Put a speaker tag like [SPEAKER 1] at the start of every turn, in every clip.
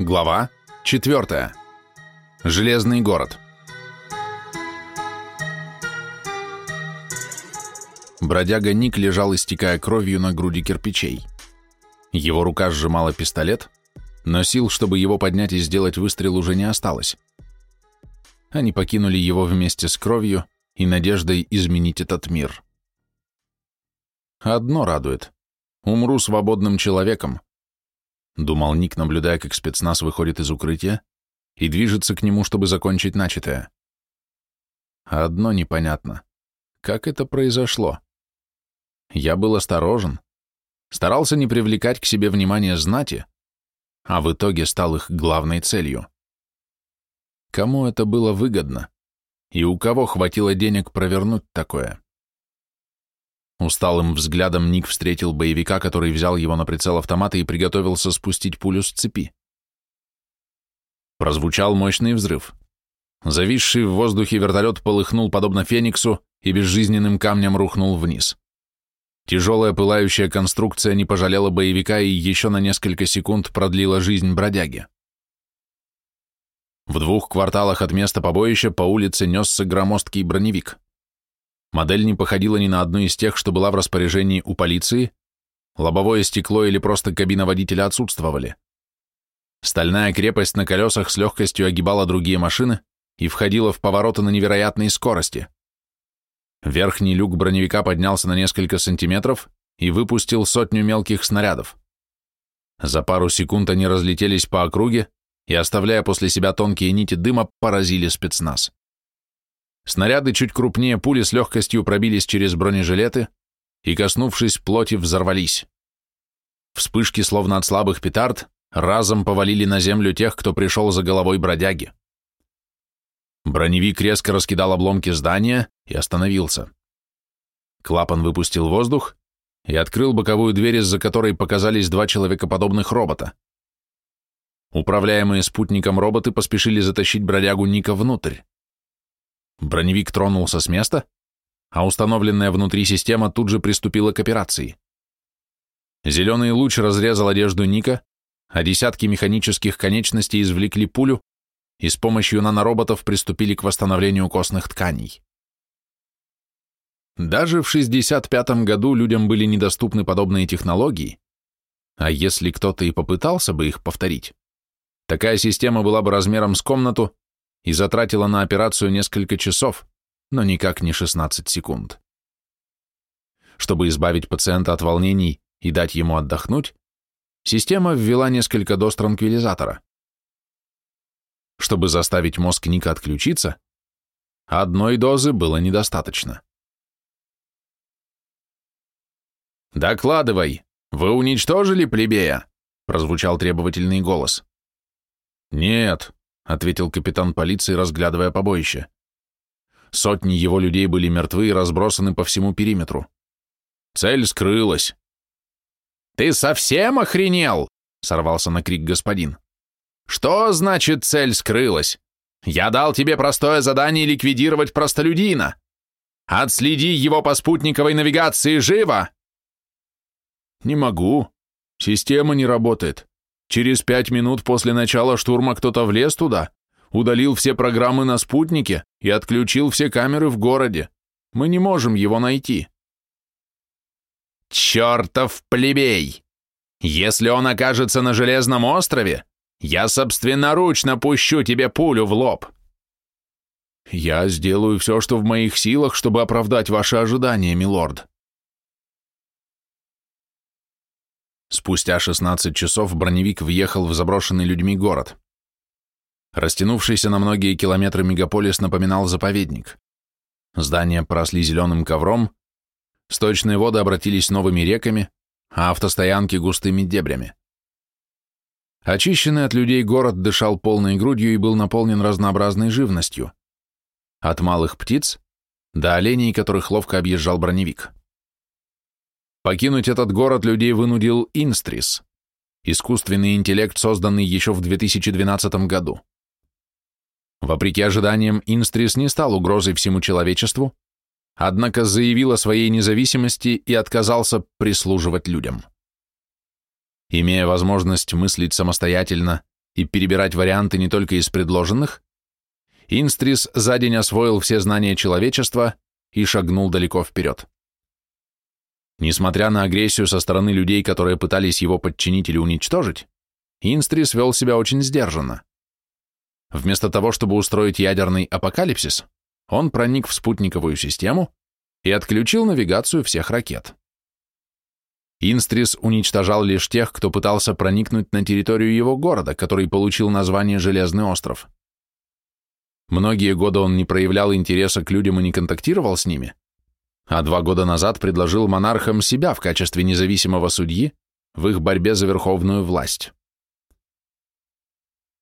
[SPEAKER 1] Глава 4. Железный город. Бродяга Ник лежал, истекая кровью на груди кирпичей. Его рука сжимала пистолет, но сил, чтобы его поднять и сделать выстрел, уже не осталось. Они покинули его вместе с кровью и надеждой изменить этот мир. Одно радует. Умру свободным человеком, думал Ник, наблюдая, как спецназ выходит из укрытия и движется к нему, чтобы закончить начатое. Одно непонятно. Как это произошло? Я был осторожен, старался не привлекать к себе внимание знати, а в итоге стал их главной целью. Кому это было выгодно? И у кого хватило денег провернуть такое? Усталым взглядом Ник встретил боевика, который взял его на прицел автомата и приготовился спустить пулю с цепи. Прозвучал мощный взрыв. Зависший в воздухе вертолет полыхнул подобно фениксу и безжизненным камнем рухнул вниз. Тяжелая пылающая конструкция не пожалела боевика и еще на несколько секунд продлила жизнь бродяги. В двух кварталах от места побоища по улице несся громоздкий броневик. Модель не походила ни на одну из тех, что была в распоряжении у полиции, лобовое стекло или просто кабина водителя отсутствовали. Стальная крепость на колесах с легкостью огибала другие машины и входила в повороты на невероятной скорости. Верхний люк броневика поднялся на несколько сантиметров и выпустил сотню мелких снарядов. За пару секунд они разлетелись по округе и, оставляя после себя тонкие нити дыма, поразили спецназ. Снаряды чуть крупнее пули с легкостью пробились через бронежилеты и, коснувшись плоти, взорвались. Вспышки, словно от слабых петард, разом повалили на землю тех, кто пришел за головой бродяги. Броневик резко раскидал обломки здания и остановился. Клапан выпустил воздух и открыл боковую дверь, из-за которой показались два человекоподобных робота. Управляемые спутником роботы поспешили затащить бродягу Ника внутрь. Броневик тронулся с места, а установленная внутри система тут же приступила к операции. Зеленый луч разрезал одежду Ника, а десятки механических конечностей извлекли пулю и с помощью нанороботов приступили к восстановлению костных тканей. Даже в 65-м году людям были недоступны подобные технологии, а если кто-то и попытался бы их повторить, такая система была бы размером с комнату и затратила на операцию несколько часов, но никак не 16 секунд. Чтобы избавить пациента от волнений и дать ему отдохнуть, система ввела несколько доз транквилизатора. Чтобы заставить мозг Ника отключиться, одной дозы было недостаточно. «Докладывай, вы уничтожили плебея?» прозвучал требовательный голос. «Нет», ответил капитан полиции, разглядывая побоище. Сотни его людей были мертвы и разбросаны по всему периметру. Цель скрылась. «Ты совсем охренел?» — сорвался на крик господин. «Что значит цель скрылась? Я дал тебе простое задание ликвидировать простолюдина. Отследи его по спутниковой навигации живо!» «Не могу. Система не работает. Через пять минут после начала штурма кто-то влез туда, удалил все программы на спутнике и отключил все камеры в городе. Мы не можем его найти. Чертов плебей! Если он окажется на Железном острове, я собственноручно пущу тебе пулю в лоб. Я сделаю все, что в моих силах, чтобы оправдать ваши ожидания, милорд. Спустя 16 часов броневик въехал в заброшенный людьми город. Растянувшийся на многие километры мегаполис напоминал заповедник. Здания поросли зеленым ковром, сточные воды обратились новыми реками, а автостоянки густыми дебрями. Очищенный от людей город дышал полной грудью и был наполнен разнообразной живностью. От малых птиц до оленей, которых ловко объезжал броневик. Покинуть этот город людей вынудил Инстрис, искусственный интеллект, созданный еще в 2012 году. Вопреки ожиданиям, Инстрис не стал угрозой всему человечеству, однако заявил о своей независимости и отказался прислуживать людям. Имея возможность мыслить самостоятельно и перебирать варианты не только из предложенных, Инстрис за день освоил все знания человечества и шагнул далеко вперед. Несмотря на агрессию со стороны людей, которые пытались его подчинить или уничтожить, Инстрис вел себя очень сдержанно. Вместо того, чтобы устроить ядерный апокалипсис, он проник в спутниковую систему и отключил навигацию всех ракет. Инстрис уничтожал лишь тех, кто пытался проникнуть на территорию его города, который получил название Железный остров. Многие годы он не проявлял интереса к людям и не контактировал с ними, а два года назад предложил монархам себя в качестве независимого судьи в их борьбе за верховную власть.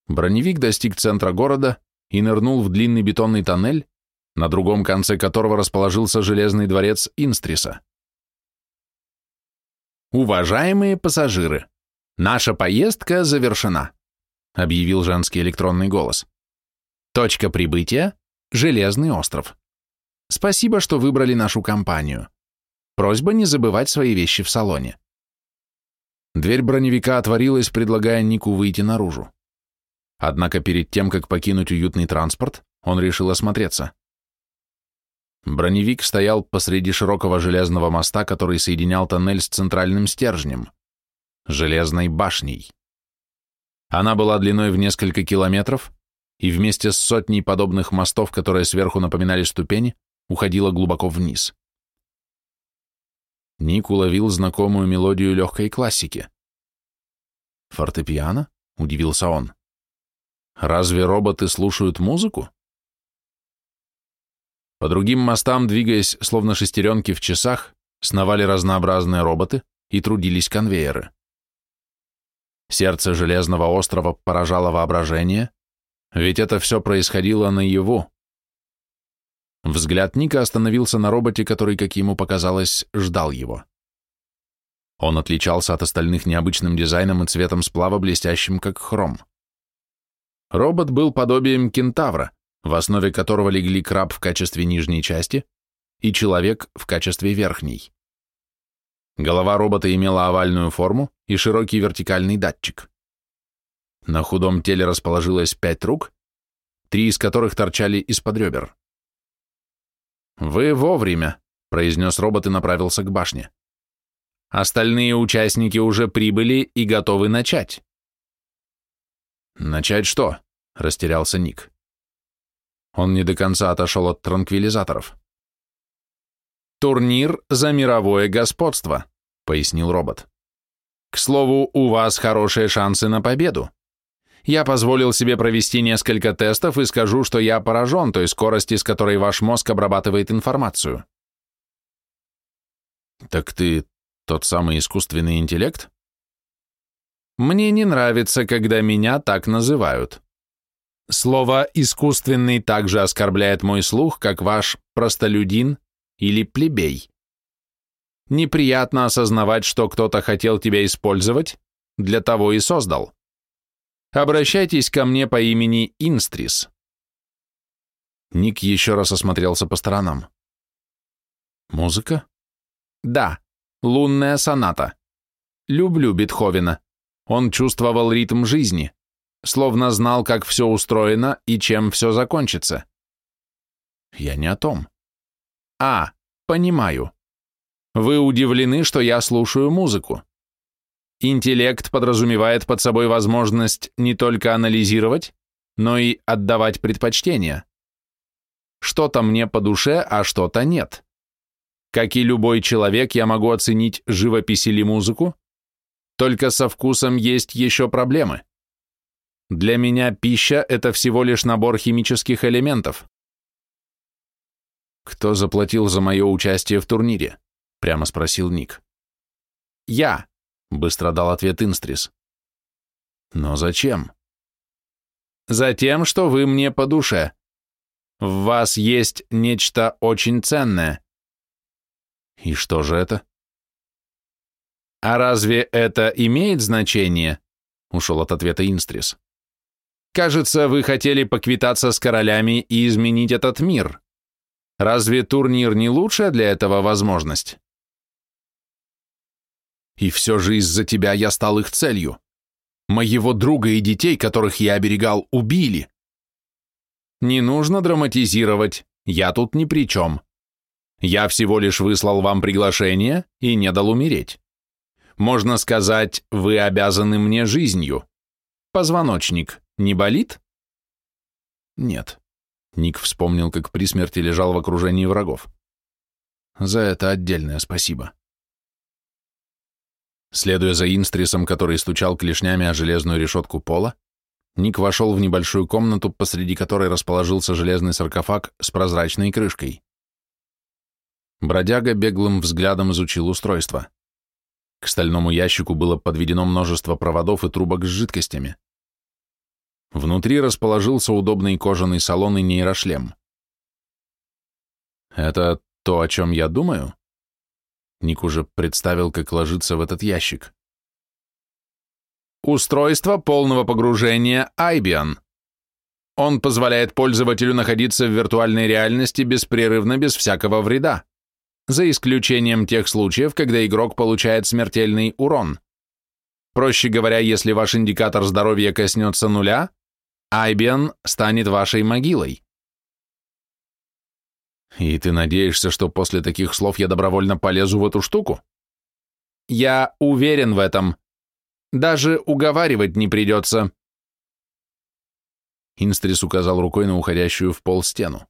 [SPEAKER 1] Броневик достиг центра города и нырнул в длинный бетонный тоннель, на другом конце которого расположился железный дворец Инстриса. «Уважаемые пассажиры, наша поездка завершена», объявил женский электронный голос. Точка прибытия – Железный остров. Спасибо, что выбрали нашу компанию. Просьба не забывать свои вещи в салоне. Дверь броневика отворилась, предлагая Нику выйти наружу. Однако перед тем, как покинуть уютный транспорт, он решил осмотреться. Броневик стоял посреди широкого железного моста, который соединял тоннель с центральным стержнем – железной башней. Она была длиной в несколько километров, и вместе с сотней подобных мостов, которые сверху напоминали ступени, уходила глубоко вниз. Ник уловил знакомую мелодию легкой классики. «Фортепиано?» — удивился он. «Разве роботы слушают музыку?» По другим мостам, двигаясь, словно шестеренки в часах, сновали разнообразные роботы и трудились конвейеры. Сердце Железного острова поражало воображение, ведь это все происходило наяву. Взгляд Ника остановился на роботе, который, как ему показалось, ждал его. Он отличался от остальных необычным дизайном и цветом сплава, блестящим как хром. Робот был подобием кентавра, в основе которого легли краб в качестве нижней части и человек в качестве верхней. Голова робота имела овальную форму и широкий вертикальный датчик. На худом теле расположилось пять рук, три из которых торчали из-под ребер. «Вы вовремя», — произнес робот и направился к башне. «Остальные участники уже прибыли и готовы начать». «Начать что?» — растерялся Ник. Он не до конца отошел от транквилизаторов. «Турнир за мировое господство», — пояснил робот. «К слову, у вас хорошие шансы на победу. Я позволил себе провести несколько тестов и скажу, что я поражен той скорости, с которой ваш мозг обрабатывает информацию. Так ты тот самый искусственный интеллект? Мне не нравится, когда меня так называют. Слово «искусственный» также оскорбляет мой слух, как ваш простолюдин или плебей. Неприятно осознавать, что кто-то хотел тебя использовать, для того и создал. Обращайтесь ко мне по имени Инстрис. Ник еще раз осмотрелся по сторонам. Музыка? Да, лунная соната. Люблю Бетховена. Он чувствовал ритм жизни, словно знал, как все устроено и чем все закончится. Я не о том. А, понимаю. Вы удивлены, что я слушаю музыку. Интеллект подразумевает под собой возможность не только анализировать, но и отдавать предпочтения. Что-то мне по душе, а что-то нет. Как и любой человек, я могу оценить живопись или музыку, только со вкусом есть еще проблемы. Для меня пища – это всего лишь набор химических элементов. «Кто заплатил за мое участие в турнире?» – прямо спросил Ник. «Я», Быстро дал ответ Инстрис. Но зачем? Затем, что вы мне по душе. В вас есть нечто очень ценное. И что же это? А разве это имеет значение? Ушел от ответа Инстрис. Кажется, вы хотели поквитаться с королями и изменить этот мир. Разве турнир не лучшая для этого возможность? И все же из-за тебя я стал их целью. Моего друга и детей, которых я оберегал, убили. Не нужно драматизировать, я тут ни при чем. Я всего лишь выслал вам приглашение и не дал умереть. Можно сказать, вы обязаны мне жизнью. Позвоночник не болит? Нет. Ник вспомнил, как при смерти лежал в окружении врагов. За это отдельное спасибо. Следуя за Инстрисом, который стучал клешнями о железную решетку пола, Ник вошел в небольшую комнату, посреди которой расположился железный саркофаг с прозрачной крышкой. Бродяга беглым взглядом изучил устройство. К стальному ящику было подведено множество проводов и трубок с жидкостями. Внутри расположился удобный кожаный салон и нейрошлем. «Это то, о чем я думаю?» Ник уже представил, как ложится в этот ящик. Устройство полного погружения Айбиан. Он позволяет пользователю находиться в виртуальной реальности беспрерывно без всякого вреда, за исключением тех случаев, когда игрок получает смертельный урон. Проще говоря, если ваш индикатор здоровья коснется нуля, Айбиан станет вашей могилой. И ты надеешься, что после таких слов я добровольно полезу в эту штуку? Я уверен в этом. Даже уговаривать не придется. Инстрис указал рукой на уходящую в пол стену.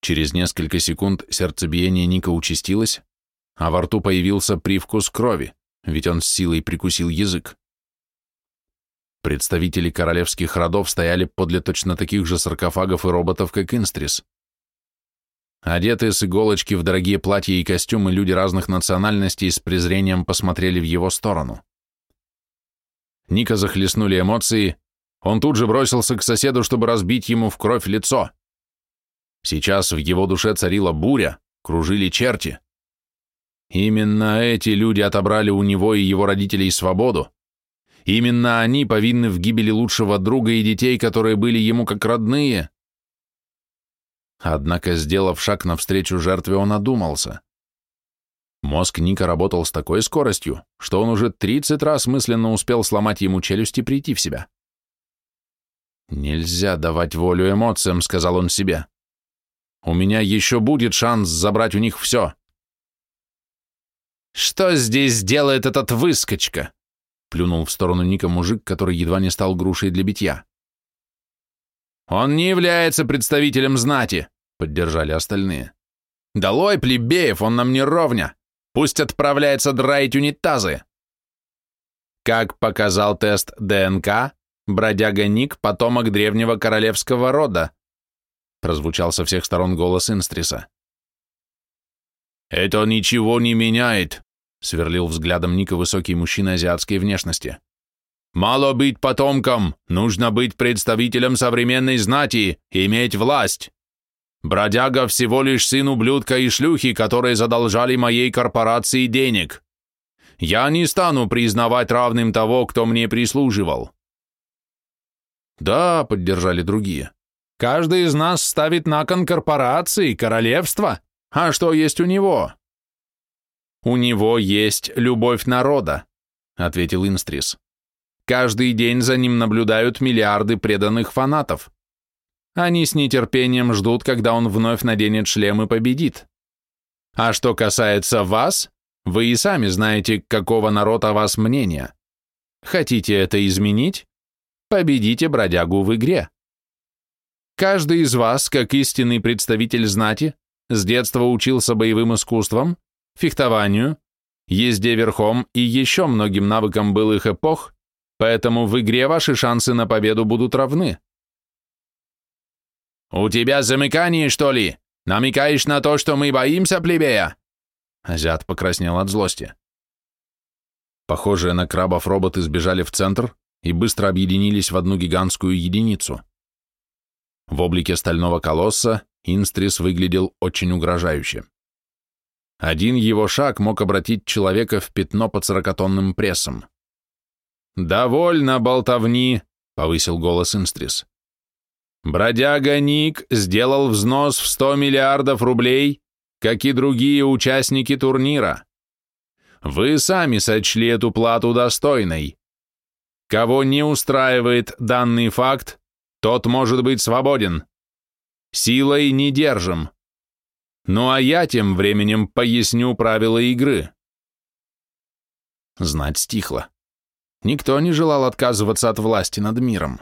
[SPEAKER 1] Через несколько секунд сердцебиение Ника участилось, а во рту появился привкус крови, ведь он с силой прикусил язык. Представители королевских родов стояли подле точно таких же саркофагов и роботов, как Инстрис. Одетые с иголочки в дорогие платья и костюмы люди разных национальностей с презрением посмотрели в его сторону. Ника захлестнули эмоции, он тут же бросился к соседу, чтобы разбить ему в кровь лицо. Сейчас в его душе царила буря, кружили черти. Именно эти люди отобрали у него и его родителей свободу. Именно они повинны в гибели лучшего друга и детей, которые были ему как родные. Однако, сделав шаг навстречу жертве, он одумался. Мозг Ника работал с такой скоростью, что он уже 30 раз мысленно успел сломать ему челюсть и прийти в себя. «Нельзя давать волю эмоциям», — сказал он себе. «У меня еще будет шанс забрать у них все». «Что здесь делает этот выскочка?» — плюнул в сторону Ника мужик, который едва не стал грушей для битья. «Он не является представителем знати», — поддержали остальные. «Долой, плебеев, он нам не ровня! Пусть отправляется драить унитазы!» Как показал тест ДНК, бродяга Ник — потомок древнего королевского рода, прозвучал со всех сторон голос Инстриса. «Это ничего не меняет», — сверлил взглядом Ника высокий мужчина азиатской внешности. Мало быть потомком, нужно быть представителем современной знати, иметь власть. Бродяга всего лишь сын ублюдка и шлюхи, которые задолжали моей корпорации денег. Я не стану признавать равным того, кто мне прислуживал. Да, поддержали другие. Каждый из нас ставит на кон корпорации, королевства. А что есть у него? У него есть любовь народа, ответил Инстрис. Каждый день за ним наблюдают миллиарды преданных фанатов. Они с нетерпением ждут, когда он вновь наденет шлем и победит. А что касается вас, вы и сами знаете, какого народ о вас мнения. Хотите это изменить? Победите бродягу в игре. Каждый из вас, как истинный представитель знати, с детства учился боевым искусствам, фехтованию, езде верхом и еще многим навыкам былых эпох, Поэтому в игре ваши шансы на победу будут равны. «У тебя замыкание, что ли? Намекаешь на то, что мы боимся плебея?» Азиат покраснел от злости. Похожие на крабов роботы сбежали в центр и быстро объединились в одну гигантскую единицу. В облике стального колосса Инстрис выглядел очень угрожающе. Один его шаг мог обратить человека в пятно под сорокатонным прессом. «Довольно болтовни», — повысил голос Инстрис. «Бродяга Ник сделал взнос в сто миллиардов рублей, как и другие участники турнира. Вы сами сочли эту плату достойной. Кого не устраивает данный факт, тот может быть свободен. Силой не держим. Ну а я тем временем поясню правила игры. Знать стихло. Никто не желал отказываться от власти над миром.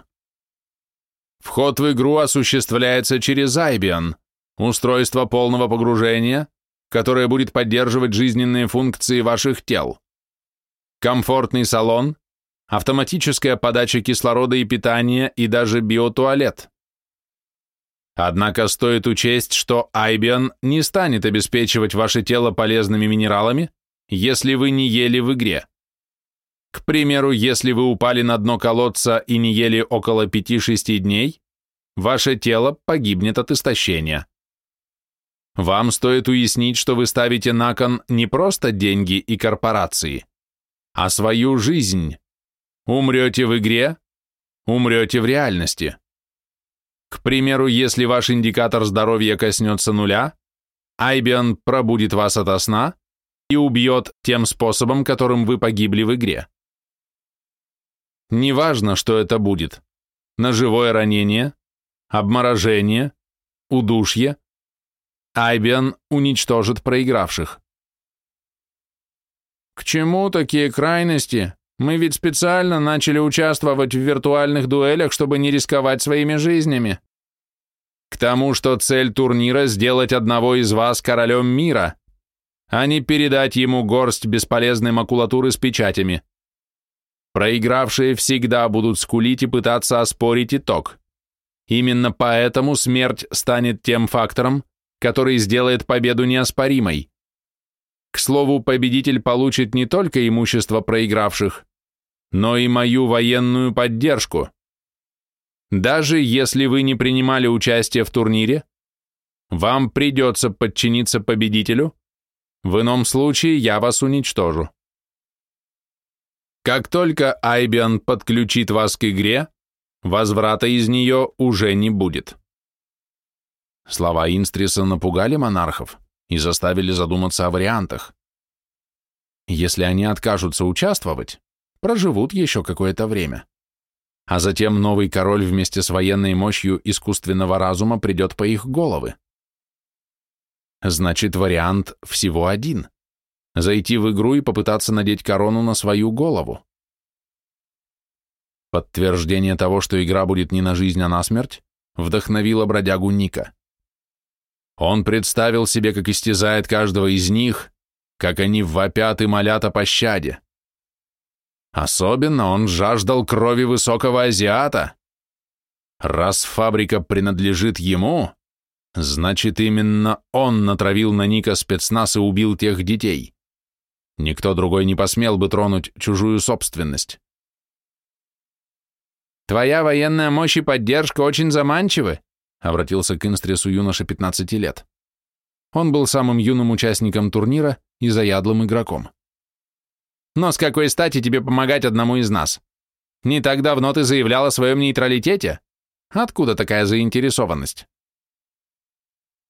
[SPEAKER 1] Вход в игру осуществляется через Айбиан, устройство полного погружения, которое будет поддерживать жизненные функции ваших тел. Комфортный салон, автоматическая подача кислорода и питания и даже биотуалет. Однако стоит учесть, что Айбиан не станет обеспечивать ваше тело полезными минералами, если вы не ели в игре. К примеру, если вы упали на дно колодца и не ели около 5-6 дней, ваше тело погибнет от истощения. Вам стоит уяснить, что вы ставите на кон не просто деньги и корпорации, а свою жизнь. Умрете в игре, умрете в реальности. К примеру, если ваш индикатор здоровья коснется нуля, Айбиан пробудит вас ото сна и убьет тем способом, которым вы погибли в игре. Неважно, что это будет. Ножевое ранение, обморожение, удушье. Айбиан уничтожит проигравших. К чему такие крайности? Мы ведь специально начали участвовать в виртуальных дуэлях, чтобы не рисковать своими жизнями. К тому, что цель турнира – сделать одного из вас королем мира, а не передать ему горсть бесполезной макулатуры с печатями. Проигравшие всегда будут скулить и пытаться оспорить итог. Именно поэтому смерть станет тем фактором, который сделает победу неоспоримой. К слову, победитель получит не только имущество проигравших, но и мою военную поддержку. Даже если вы не принимали участие в турнире, вам придется подчиниться победителю, в ином случае я вас уничтожу. Как только Айбиан подключит вас к игре, возврата из нее уже не будет. Слова Инстриса напугали монархов и заставили задуматься о вариантах. Если они откажутся участвовать, проживут еще какое-то время. А затем новый король вместе с военной мощью искусственного разума придет по их головы. Значит, вариант всего один – зайти в игру и попытаться надеть корону на свою голову. Подтверждение того, что игра будет не на жизнь, а на смерть, вдохновило бродягу Ника. Он представил себе, как истязает каждого из них, как они вопят и молят о пощаде. Особенно он жаждал крови высокого азиата. Раз фабрика принадлежит ему, значит, именно он натравил на Ника спецназ и убил тех детей. Никто другой не посмел бы тронуть чужую собственность. «Твоя военная мощь и поддержка очень заманчивы», обратился к Инстресу юноша 15 лет. Он был самым юным участником турнира и заядлым игроком. Но с какой стати тебе помогать одному из нас? Не так давно ты заявлял о своем нейтралитете? Откуда такая заинтересованность?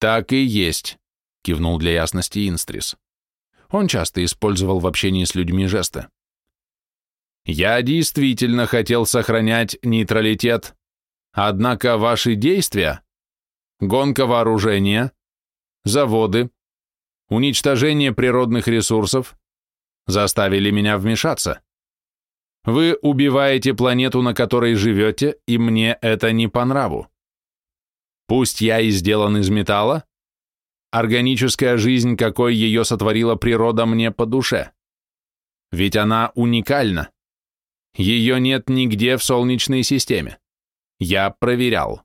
[SPEAKER 1] Так и есть, кивнул для ясности Инстрис. Он часто использовал в общении с людьми жесты. Я действительно хотел сохранять нейтралитет, однако ваши действия, гонка вооружения, заводы, уничтожение природных ресурсов, заставили меня вмешаться. Вы убиваете планету, на которой живете, и мне это не по нраву. Пусть я и сделан из металла, органическая жизнь, какой ее сотворила природа, мне по душе. Ведь она уникальна. Ее нет нигде в Солнечной системе. Я проверял.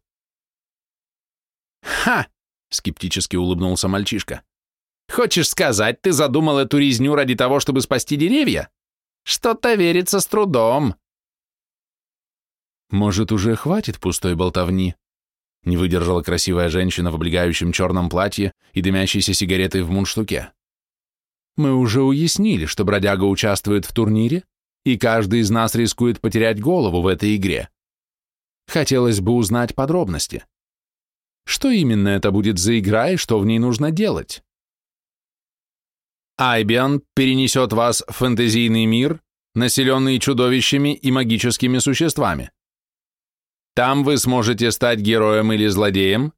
[SPEAKER 1] «Ха!» — скептически улыбнулся мальчишка. Хочешь сказать, ты задумал эту резню ради того, чтобы спасти деревья? Что-то верится с трудом. Может, уже хватит пустой болтовни? Не выдержала красивая женщина в облегающем черном платье и дымящейся сигаретой в мундштуке. Мы уже уяснили, что бродяга участвует в турнире, и каждый из нас рискует потерять голову в этой игре. Хотелось бы узнать подробности. Что именно это будет за игра и что в ней нужно делать? Айбиан перенесет вас в фэнтезийный мир, населенный чудовищами и магическими существами. Там вы сможете стать героем или злодеем,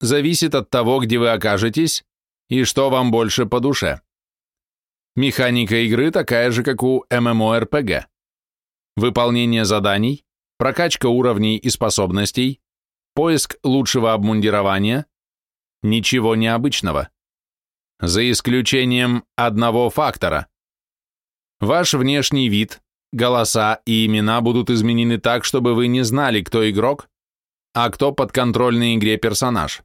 [SPEAKER 1] зависит от того, где вы окажетесь и что вам больше по душе. Механика игры такая же, как у MMORPG. Выполнение заданий, прокачка уровней и способностей, поиск лучшего обмундирования, ничего необычного. За исключением одного фактора. Ваш внешний вид, голоса и имена будут изменены так, чтобы вы не знали, кто игрок, а кто подконтрольный игре персонаж.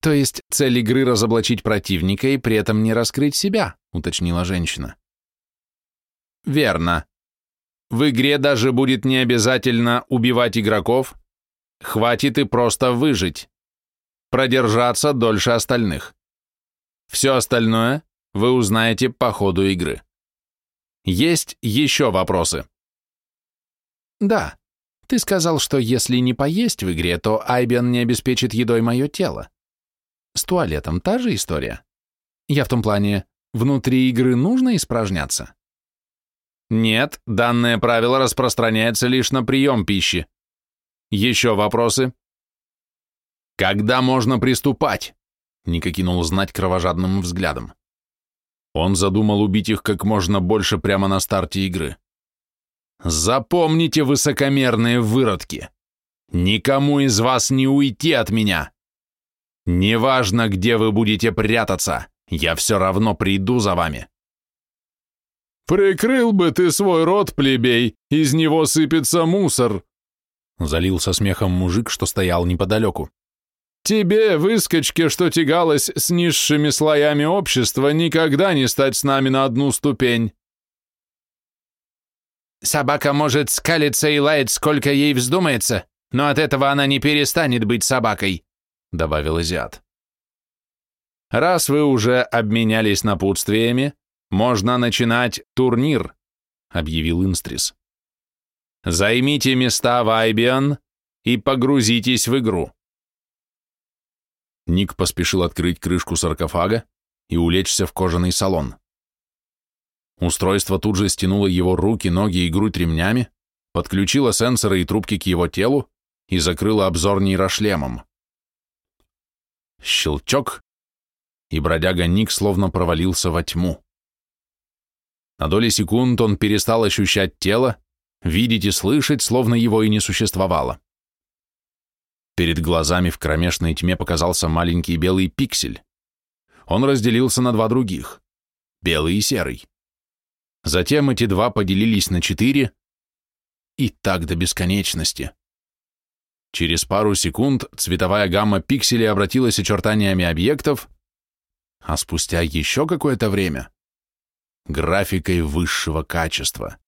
[SPEAKER 1] То есть цель игры разоблачить противника и при этом не раскрыть себя, уточнила женщина. Верно. В игре даже будет не обязательно убивать игроков, хватит и просто выжить, продержаться дольше остальных. Все остальное вы узнаете по ходу игры. Есть еще вопросы? Да. Ты сказал, что если не поесть в игре, то Айбен не обеспечит едой мое тело. С туалетом та же история? Я в том плане, внутри игры нужно испражняться? Нет, данное правило распространяется лишь на прием пищи. Еще вопросы? Когда можно приступать? Ника кинул знать кровожадным взглядом. Он задумал убить их как можно больше прямо на старте игры. Запомните, высокомерные выродки! Никому из вас не уйти от меня! Неважно, где вы будете прятаться, я все равно приду за вами.
[SPEAKER 2] «Прикрыл бы ты свой рот, плебей, из него сыпется мусор!»
[SPEAKER 1] Залился смехом мужик, что стоял неподалеку.
[SPEAKER 2] Тебе, выскочке, что тягалась с низшими слоями общества, никогда не стать с нами на одну ступень.
[SPEAKER 3] Собака может скалиться и лаять, сколько ей вздумается, но от этого она не перестанет быть собакой, добавил азиат.
[SPEAKER 1] Раз вы уже обменялись напутствиями, можно начинать турнир, объявил Инстрис. Займите места в Айбиан и погрузитесь в игру. Ник поспешил открыть крышку саркофага и улечься в кожаный салон. Устройство тут же стянуло его руки, ноги и грудь ремнями, подключило сенсоры и трубки к его телу и закрыло обзор нейрошлемом. Щелчок, и бродяга Ник словно провалился во тьму. На доли секунд он перестал ощущать тело, видеть и слышать, словно его и не существовало. Перед глазами в кромешной тьме показался маленький белый пиксель. Он разделился на два других — белый и серый. Затем эти два поделились на четыре, и так до бесконечности. Через пару секунд цветовая гамма пикселей обратилась очертаниями объектов, а спустя еще какое-то время — графикой высшего качества.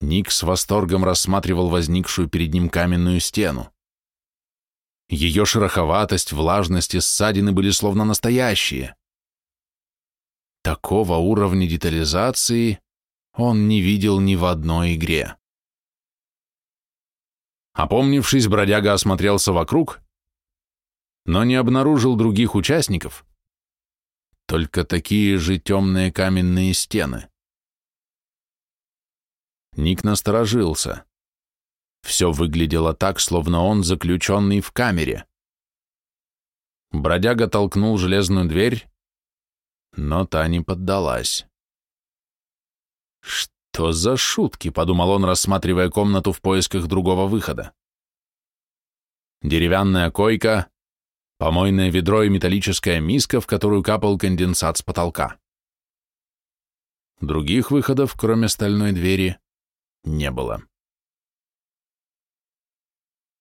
[SPEAKER 1] Ник с восторгом рассматривал возникшую перед ним каменную стену. Ее шероховатость, влажность и ссадины были словно настоящие. Такого уровня детализации он не видел ни в одной игре. Опомнившись, бродяга осмотрелся вокруг, но не обнаружил других участников, только такие же темные каменные стены. Ник насторожился. Все выглядело так, словно он заключенный в камере. Бродяга толкнул железную дверь, но та не поддалась. «Что за шутки?» — подумал он, рассматривая комнату в поисках другого выхода. Деревянная койка, помойное ведро и металлическая миска, в которую капал конденсат с потолка. Других выходов, кроме стальной двери, не было.